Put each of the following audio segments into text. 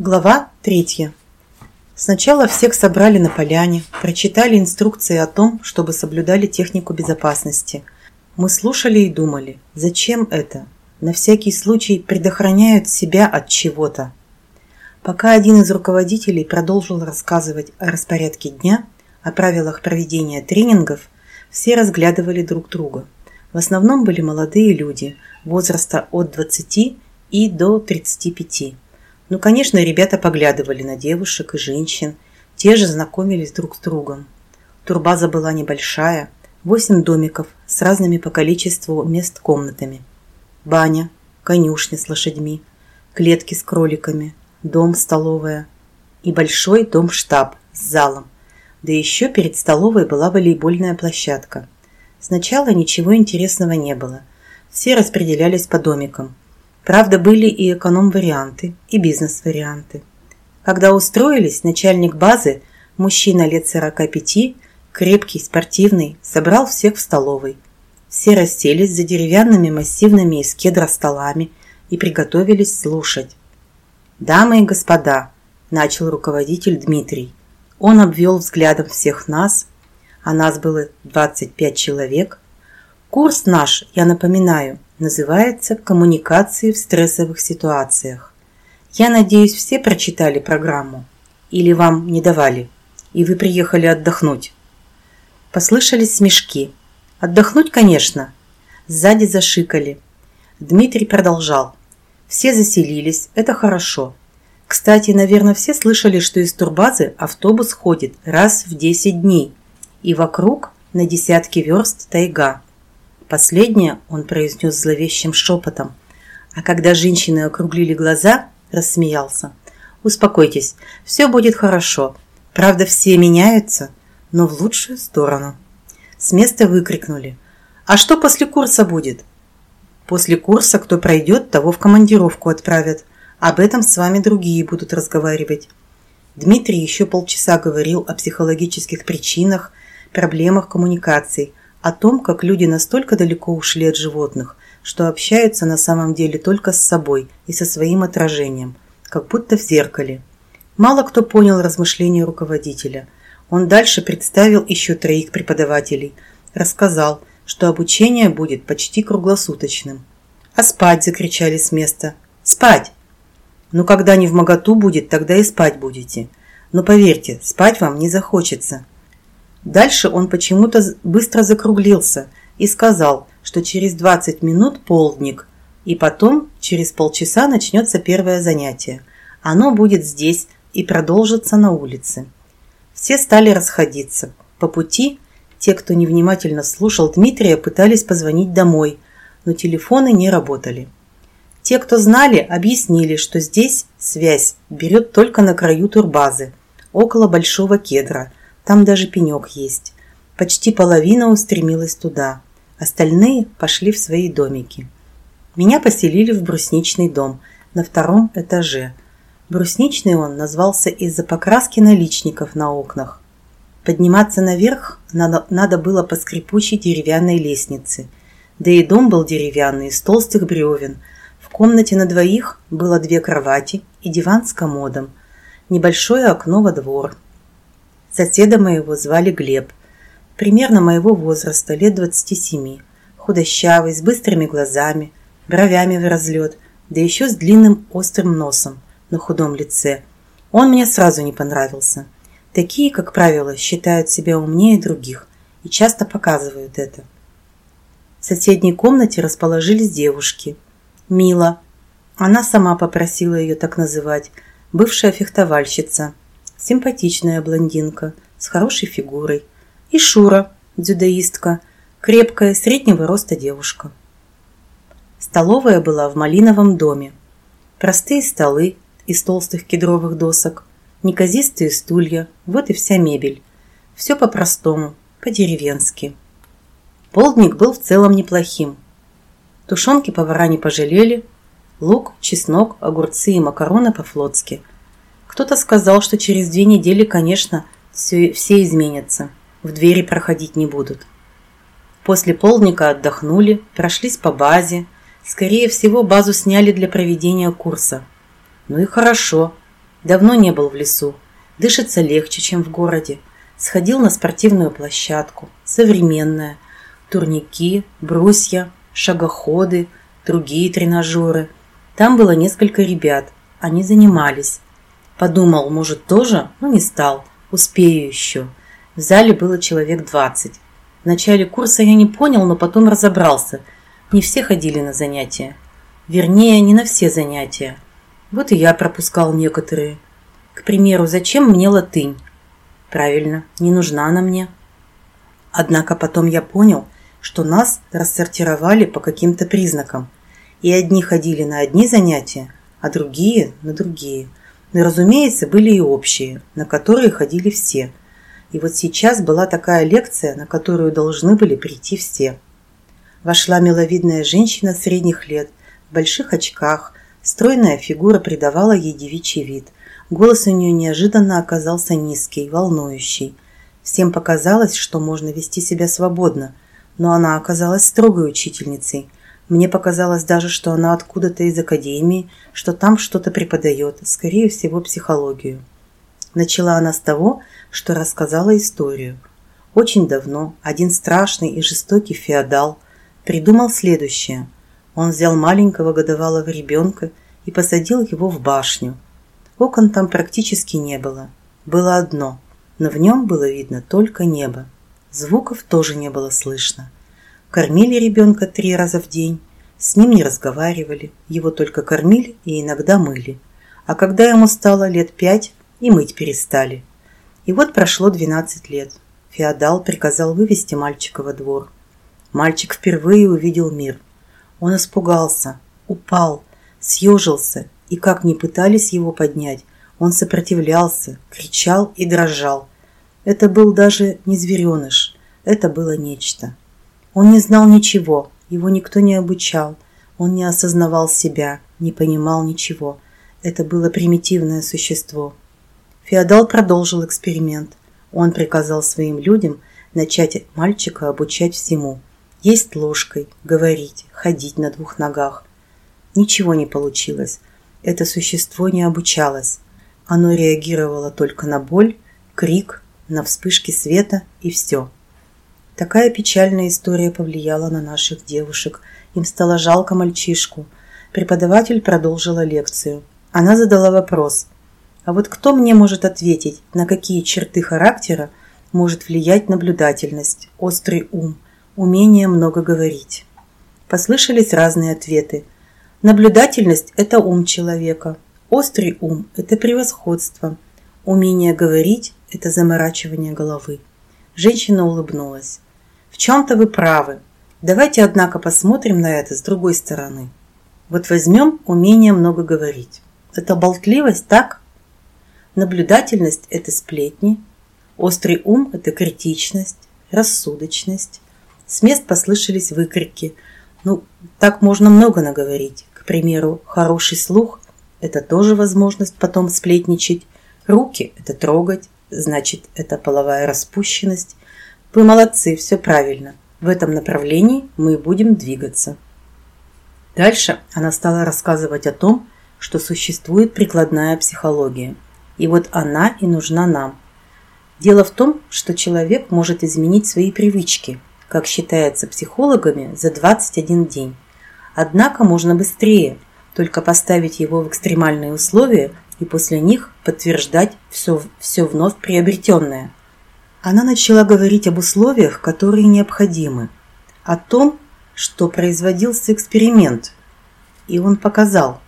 Глава третья. Сначала всех собрали на поляне, прочитали инструкции о том, чтобы соблюдали технику безопасности. Мы слушали и думали, зачем это? На всякий случай предохраняют себя от чего-то. Пока один из руководителей продолжил рассказывать о распорядке дня, о правилах проведения тренингов, все разглядывали друг друга. В основном были молодые люди, возраста от 20 и до 35. Ну, конечно, ребята поглядывали на девушек и женщин, те же знакомились друг с другом. Турбаза была небольшая, восемь домиков с разными по количеству мест комнатами. Баня, конюшня с лошадьми, клетки с кроликами, дом-столовая и большой дом-штаб с залом. Да еще перед столовой была волейбольная площадка. Сначала ничего интересного не было. Все распределялись по домикам – Правда, были и эконом-варианты, и бизнес-варианты. Когда устроились, начальник базы, мужчина лет 45, крепкий, спортивный, собрал всех в столовой. Все расселись за деревянными массивными из кедра столами и приготовились слушать. «Дамы и господа», – начал руководитель Дмитрий. Он обвел взглядом всех нас, а нас было 25 человек. Курс наш, я напоминаю, Называется «Коммуникации в стрессовых ситуациях». Я надеюсь, все прочитали программу. Или вам не давали, и вы приехали отдохнуть. Послышались смешки. Отдохнуть, конечно. Сзади зашикали. Дмитрий продолжал. Все заселились, это хорошо. Кстати, наверное, все слышали, что из турбазы автобус ходит раз в 10 дней. И вокруг на десятки верст тайга. Последнее он произнес зловещим шепотом, а когда женщины округлили глаза, рассмеялся. «Успокойтесь, все будет хорошо. Правда, все меняются, но в лучшую сторону». С места выкрикнули. «А что после курса будет?» «После курса кто пройдет, того в командировку отправят. Об этом с вами другие будут разговаривать». Дмитрий еще полчаса говорил о психологических причинах, проблемах коммуникаций – о том, как люди настолько далеко ушли от животных, что общаются на самом деле только с собой и со своим отражением, как будто в зеркале. Мало кто понял размышления руководителя. Он дальше представил еще троих преподавателей, рассказал, что обучение будет почти круглосуточным. «А спать!» – закричали с места. «Спать!» «Ну, когда не в моготу будет, тогда и спать будете. Но поверьте, спать вам не захочется. Дальше он почему-то быстро закруглился и сказал, что через 20 минут полдник, и потом через полчаса начнется первое занятие. Оно будет здесь и продолжится на улице. Все стали расходиться. По пути те, кто невнимательно слушал Дмитрия, пытались позвонить домой, но телефоны не работали. Те, кто знали, объяснили, что здесь связь берет только на краю турбазы, около большого кедра – там даже пенек есть. Почти половина устремилась туда. Остальные пошли в свои домики. Меня поселили в брусничный дом на втором этаже. Брусничный он назвался из-за покраски наличников на окнах. Подниматься наверх надо, надо было по скрипучей деревянной лестнице. Да и дом был деревянный, из толстых бревен. В комнате на двоих было две кровати и диван с комодом. Небольшое окно во двор – Соседа моего звали Глеб, примерно моего возраста, лет 27, худощавый, с быстрыми глазами, бровями в разлет, да еще с длинным острым носом на худом лице. Он мне сразу не понравился. Такие, как правило, считают себя умнее других и часто показывают это. В соседней комнате расположились девушки. Мила, она сама попросила ее так называть, бывшая фехтовальщица – симпатичная блондинка с хорошей фигурой, и Шура, дзюдоистка, крепкая, среднего роста девушка. Столовая была в малиновом доме. Простые столы из толстых кедровых досок, неказистые стулья, вот и вся мебель. Все по-простому, по-деревенски. Полдник был в целом неплохим. Тушенки повара не пожалели, лук, чеснок, огурцы и макароны по-флотски – кто-то сказал, что через две недели, конечно, все, все изменятся. В двери проходить не будут. После полдника отдохнули, прошлись по базе. Скорее всего, базу сняли для проведения курса. Ну и хорошо. Давно не был в лесу. Дышится легче, чем в городе. Сходил на спортивную площадку. Современная. Турники, брусья, шагоходы, другие тренажеры. Там было несколько ребят. Они занимались. Подумал, может, тоже, но не стал. Успею еще. В зале было человек двадцать. В начале курса я не понял, но потом разобрался. Не все ходили на занятия. Вернее, не на все занятия. Вот и я пропускал некоторые. К примеру, зачем мне латынь? Правильно, не нужна она мне. Однако потом я понял, что нас рассортировали по каким-то признакам. И одни ходили на одни занятия, а другие – на другие. Но, разумеется, были и общие, на которые ходили все. И вот сейчас была такая лекция, на которую должны были прийти все. Вошла миловидная женщина средних лет, в больших очках, Стройная фигура придавала ей девичий вид. Голос у нее неожиданно оказался низкий, волнующий. Всем показалось, что можно вести себя свободно, но она оказалась строгой учительницей. Мне показалось даже, что она откуда-то из академии, что там что-то преподает, скорее всего, психологию. Начала она с того, что рассказала историю. Очень давно один страшный и жестокий феодал придумал следующее – он взял маленького годовалого ребенка и посадил его в башню. Окон там практически не было. Было одно, но в нем было видно только небо. Звуков тоже не было слышно. Кормили ребенка три раза в день, с ним не разговаривали, его только кормили и иногда мыли. А когда ему стало лет пять, и мыть перестали. И вот прошло 12 лет. Феодал приказал вывести мальчика во двор. Мальчик впервые увидел мир – он испугался, упал, съежился, и как ни пытались его поднять, он сопротивлялся, кричал и дрожал. Это был даже не звереныш, это было нечто. Он не знал ничего, его никто не обучал, он не осознавал себя, не понимал ничего. Это было примитивное существо. Феодал продолжил эксперимент. Он приказал своим людям начать мальчика обучать всему – есть ложкой, говорить, ходить на двух ногах. Ничего не получилось. Это существо не обучалось. Оно реагировало только на боль, крик, на вспышки света и все. Такая печальная история повлияла на наших девушек. Им стало жалко мальчишку. Преподаватель продолжила лекцию. Она задала вопрос. А вот кто мне может ответить, на какие черты характера может влиять наблюдательность, острый ум, умение много говорить. Послышались разные ответы. Наблюдательность – это ум человека. Острый ум – это превосходство. Умение говорить – это заморачивание головы. Женщина улыбнулась. В чем-то вы правы. Давайте, однако, посмотрим на это с другой стороны. Вот возьмем умение много говорить. Это болтливость, так? Наблюдательность – это сплетни. Острый ум – это критичность, рассудочность. С мест послышались выкрики. Ну, так можно много наговорить. К примеру, хороший слух – это тоже возможность потом сплетничать. Руки – это трогать, значит, это половая распущенность. Вы молодцы, все правильно. В этом направлении мы будем двигаться. Дальше она стала рассказывать о том, что существует прикладная психология. И вот она и нужна нам. Дело в том, что человек может изменить свои привычки – как считается психологами, за 21 день. Однако можно быстрее, только поставить его в экстремальные условия и после них подтверждать все, все вновь приобретенное. Она начала говорить об условиях, которые необходимы, о том, что производился эксперимент, и он показал.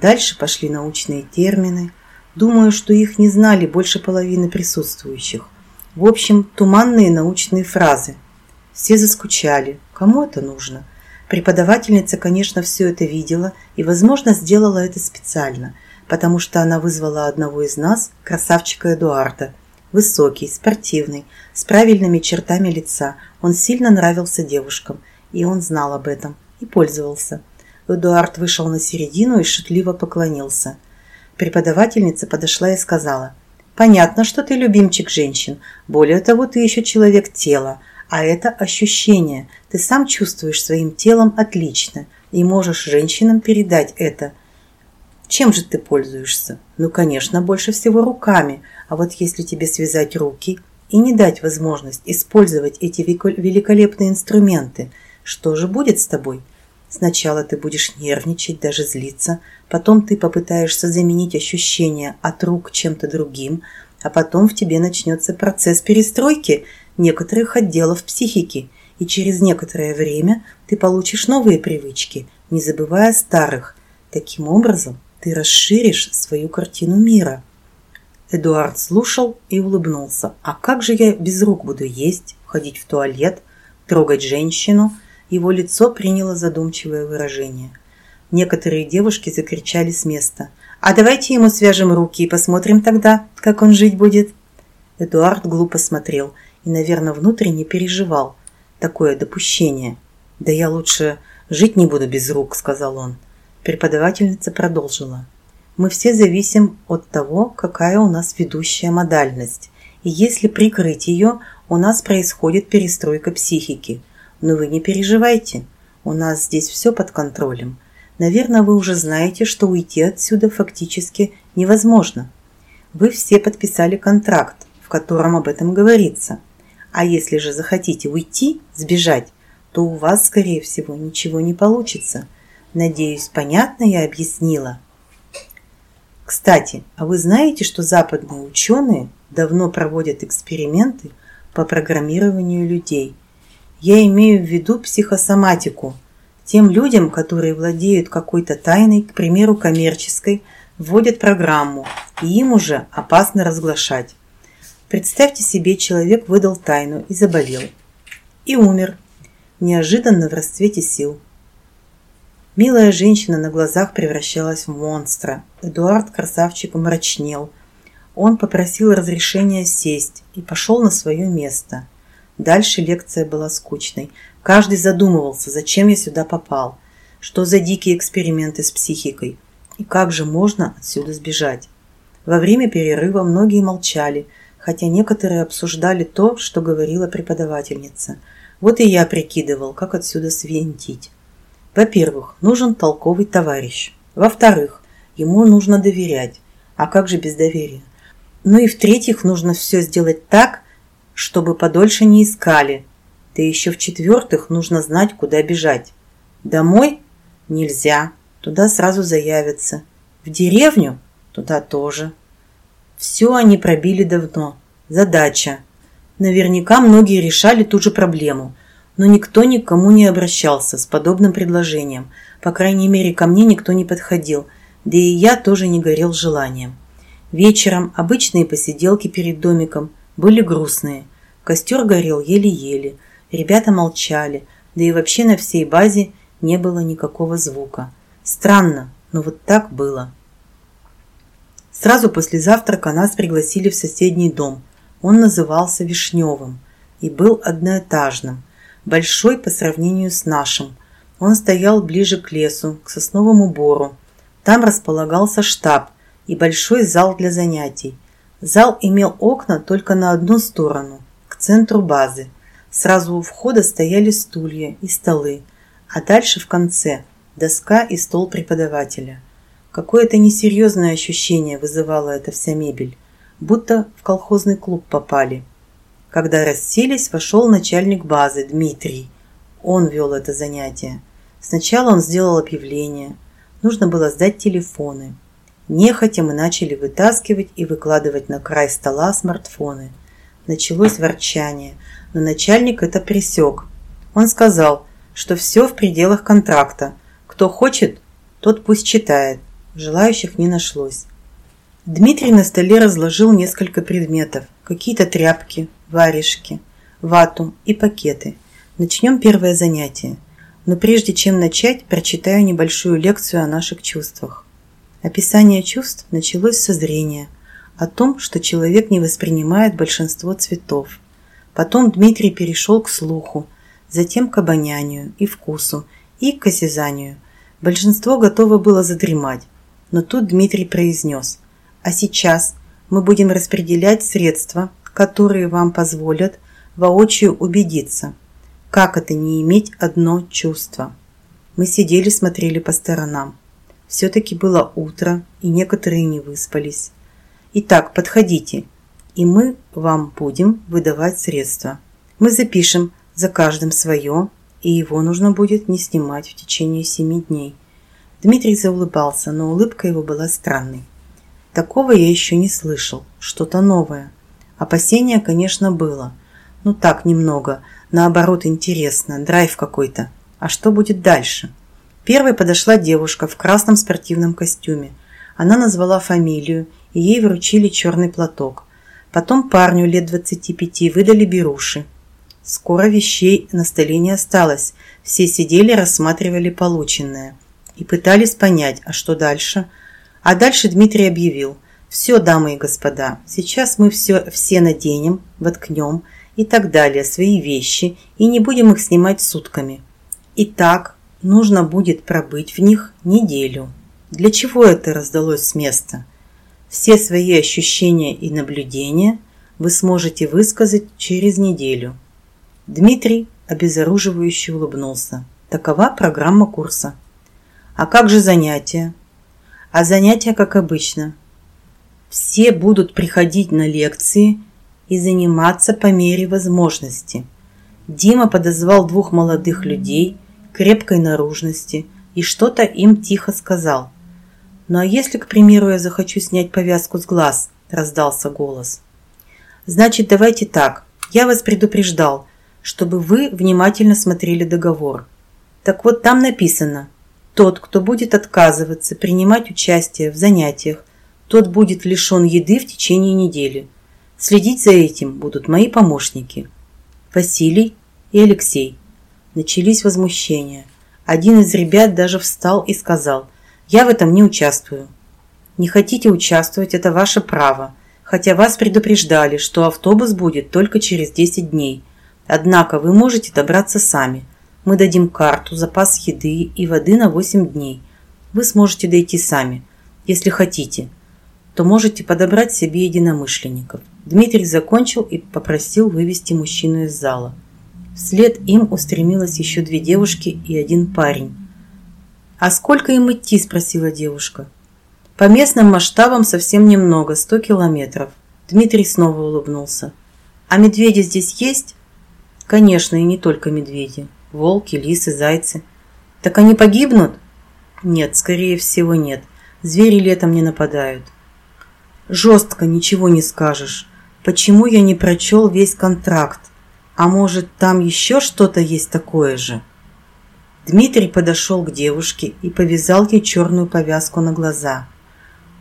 Дальше пошли научные термины. Думаю, что их не знали больше половины присутствующих. В общем, туманные научные фразы – все заскучали. Кому это нужно? Преподавательница, конечно, все это видела и, возможно, сделала это специально, потому что она вызвала одного из нас, красавчика Эдуарда. Высокий, спортивный, с правильными чертами лица. Он сильно нравился девушкам, и он знал об этом и пользовался. Эдуард вышел на середину и шутливо поклонился. Преподавательница подошла и сказала, «Понятно, что ты любимчик женщин. Более того, ты еще человек тела а это ощущение. Ты сам чувствуешь своим телом отлично и можешь женщинам передать это. Чем же ты пользуешься? Ну, конечно, больше всего руками. А вот если тебе связать руки и не дать возможность использовать эти великолепные инструменты, что же будет с тобой? Сначала ты будешь нервничать, даже злиться, потом ты попытаешься заменить ощущения от рук чем-то другим, а потом в тебе начнется процесс перестройки некоторых отделов психики, и через некоторое время ты получишь новые привычки, не забывая старых. Таким образом, ты расширишь свою картину мира. Эдуард слушал и улыбнулся. А как же я без рук буду есть, ходить в туалет, трогать женщину? Его лицо приняло задумчивое выражение. Некоторые девушки закричали с места. «А давайте ему свяжем руки и посмотрим тогда, как он жить будет». Эдуард глупо смотрел и, наверное, внутренне переживал такое допущение. «Да я лучше жить не буду без рук», — сказал он. Преподавательница продолжила. Мы все зависим от того, какая у нас ведущая модальность. И если прикрыть ее, у нас происходит перестройка психики. Но вы не переживайте, у нас здесь все под контролем. Наверное, вы уже знаете, что уйти отсюда фактически невозможно. Вы все подписали контракт, в котором об этом говорится. А если же захотите уйти, сбежать, то у вас, скорее всего, ничего не получится – Надеюсь, понятно я объяснила. Кстати, а вы знаете, что западные ученые давно проводят эксперименты по программированию людей? Я имею в виду психосоматику. Тем людям, которые владеют какой-то тайной, к примеру, коммерческой, вводят программу, и им уже опасно разглашать. Представьте себе, человек выдал тайну и заболел. И умер. Неожиданно в расцвете сил. Милая женщина на глазах превращалась в монстра. Эдуард красавчик мрачнел. Он попросил разрешения сесть и пошел на свое место. Дальше лекция была скучной. Каждый задумывался, зачем я сюда попал, что за дикие эксперименты с психикой и как же можно отсюда сбежать. Во время перерыва многие молчали, хотя некоторые обсуждали то, что говорила преподавательница. Вот и я прикидывал, как отсюда свинтить. Во-первых, нужен толковый товарищ. Во-вторых, ему нужно доверять. А как же без доверия? Ну и в-третьих, нужно все сделать так, чтобы подольше не искали. Да еще в-четвертых, нужно знать, куда бежать. Домой? Нельзя. Туда сразу заявятся. В деревню? Туда тоже. Все они пробили давно. Задача. Наверняка многие решали ту же проблему – но никто никому не обращался с подобным предложением. По крайней мере, ко мне никто не подходил, да и я тоже не горел желанием. Вечером обычные посиделки перед домиком были грустные. Костер горел еле-еле, ребята молчали, да и вообще на всей базе не было никакого звука. Странно, но вот так было. Сразу после завтрака нас пригласили в соседний дом. Он назывался Вишневым и был одноэтажным большой по сравнению с нашим. Он стоял ближе к лесу, к сосновому бору. Там располагался штаб и большой зал для занятий. Зал имел окна только на одну сторону, к центру базы. Сразу у входа стояли стулья и столы, а дальше в конце доска и стол преподавателя. Какое-то несерьезное ощущение вызывала эта вся мебель, будто в колхозный клуб попали. Когда расселись, вошел начальник базы Дмитрий. Он вел это занятие. Сначала он сделал объявление. Нужно было сдать телефоны. Нехотя мы начали вытаскивать и выкладывать на край стола смартфоны. Началось ворчание, но начальник это пресек. Он сказал, что все в пределах контракта. Кто хочет, тот пусть читает. Желающих не нашлось. Дмитрий на столе разложил несколько предметов. Какие-то тряпки, варежки, вату и пакеты. Начнем первое занятие. Но прежде чем начать, прочитаю небольшую лекцию о наших чувствах. Описание чувств началось со зрения, о том, что человек не воспринимает большинство цветов. Потом Дмитрий перешел к слуху, затем к обонянию и вкусу, и к осязанию. Большинство готово было задремать, но тут Дмитрий произнес «А сейчас мы будем распределять средства, которые вам позволят воочию убедиться, как это не иметь одно чувство. Мы сидели, смотрели по сторонам. Все-таки было утро, и некоторые не выспались. Итак, подходите, и мы вам будем выдавать средства. Мы запишем за каждым свое, и его нужно будет не снимать в течение семи дней. Дмитрий заулыбался, но улыбка его была странной. Такого я еще не слышал, что-то новое. Опасения, конечно, было. Ну так, немного. Наоборот, интересно, драйв какой-то. А что будет дальше? Первой подошла девушка в красном спортивном костюме. Она назвала фамилию, и ей вручили черный платок. Потом парню лет 25 выдали беруши. Скоро вещей на столе не осталось. Все сидели, рассматривали полученное. И пытались понять, а что дальше? А дальше Дмитрий объявил. Все, дамы и господа, сейчас мы все, все наденем, воткнем и так далее, свои вещи, и не будем их снимать сутками. Итак, нужно будет пробыть в них неделю. Для чего это раздалось с места? Все свои ощущения и наблюдения вы сможете высказать через неделю. Дмитрий обезоруживающе улыбнулся. Такова программа курса. А как же занятия? А занятия, как обычно. Все будут приходить на лекции и заниматься по мере возможности. Дима подозвал двух молодых людей крепкой наружности и что-то им тихо сказал – «Ну а если, к примеру, я захочу снять повязку с глаз?» – раздался голос. «Значит, давайте так. Я вас предупреждал, чтобы вы внимательно смотрели договор. Так вот, там написано, тот, кто будет отказываться принимать участие в занятиях, тот будет лишен еды в течение недели. Следить за этим будут мои помощники. Василий и Алексей. Начались возмущения. Один из ребят даже встал и сказал – я в этом не участвую. Не хотите участвовать – это ваше право, хотя вас предупреждали, что автобус будет только через 10 дней. Однако вы можете добраться сами. Мы дадим карту, запас еды и воды на 8 дней. Вы сможете дойти сами. Если хотите, то можете подобрать себе единомышленников. Дмитрий закончил и попросил вывести мужчину из зала. Вслед им устремилось еще две девушки и один парень. «А сколько им идти?» – спросила девушка. «По местным масштабам совсем немного, сто километров». Дмитрий снова улыбнулся. «А медведи здесь есть?» «Конечно, и не только медведи. Волки, лисы, зайцы». «Так они погибнут?» «Нет, скорее всего нет. Звери летом не нападают». «Жестко, ничего не скажешь. Почему я не прочел весь контракт? А может, там еще что-то есть такое же?» Дмитрий подошел к девушке и повязал ей черную повязку на глаза.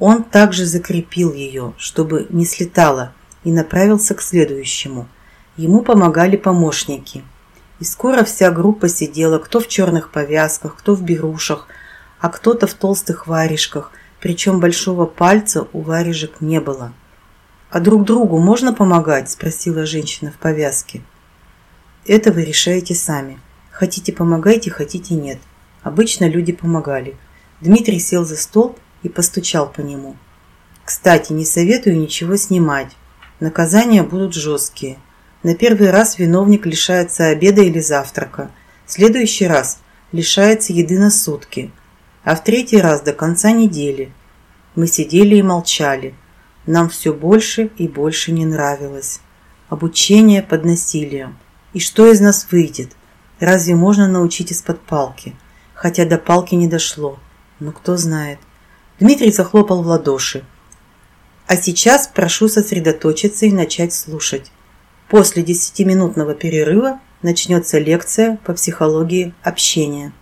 Он также закрепил ее, чтобы не слетала, и направился к следующему. Ему помогали помощники. И скоро вся группа сидела кто в черных повязках, кто в берушах, а кто-то в толстых варежках, причем большого пальца у варежек не было. «А друг другу можно помогать?» – спросила женщина в повязке. «Это вы решаете сами», Хотите помогайте, хотите нет. Обычно люди помогали. Дмитрий сел за стол и постучал по нему. Кстати, не советую ничего снимать. Наказания будут жесткие. На первый раз виновник лишается обеда или завтрака. В следующий раз лишается еды на сутки. А в третий раз до конца недели. Мы сидели и молчали. Нам все больше и больше не нравилось. Обучение под насилием. И что из нас выйдет? Разве можно научить из-под палки? Хотя до палки не дошло. Но кто знает. Дмитрий захлопал в ладоши. А сейчас прошу сосредоточиться и начать слушать. После десятиминутного перерыва начнется лекция по психологии общения.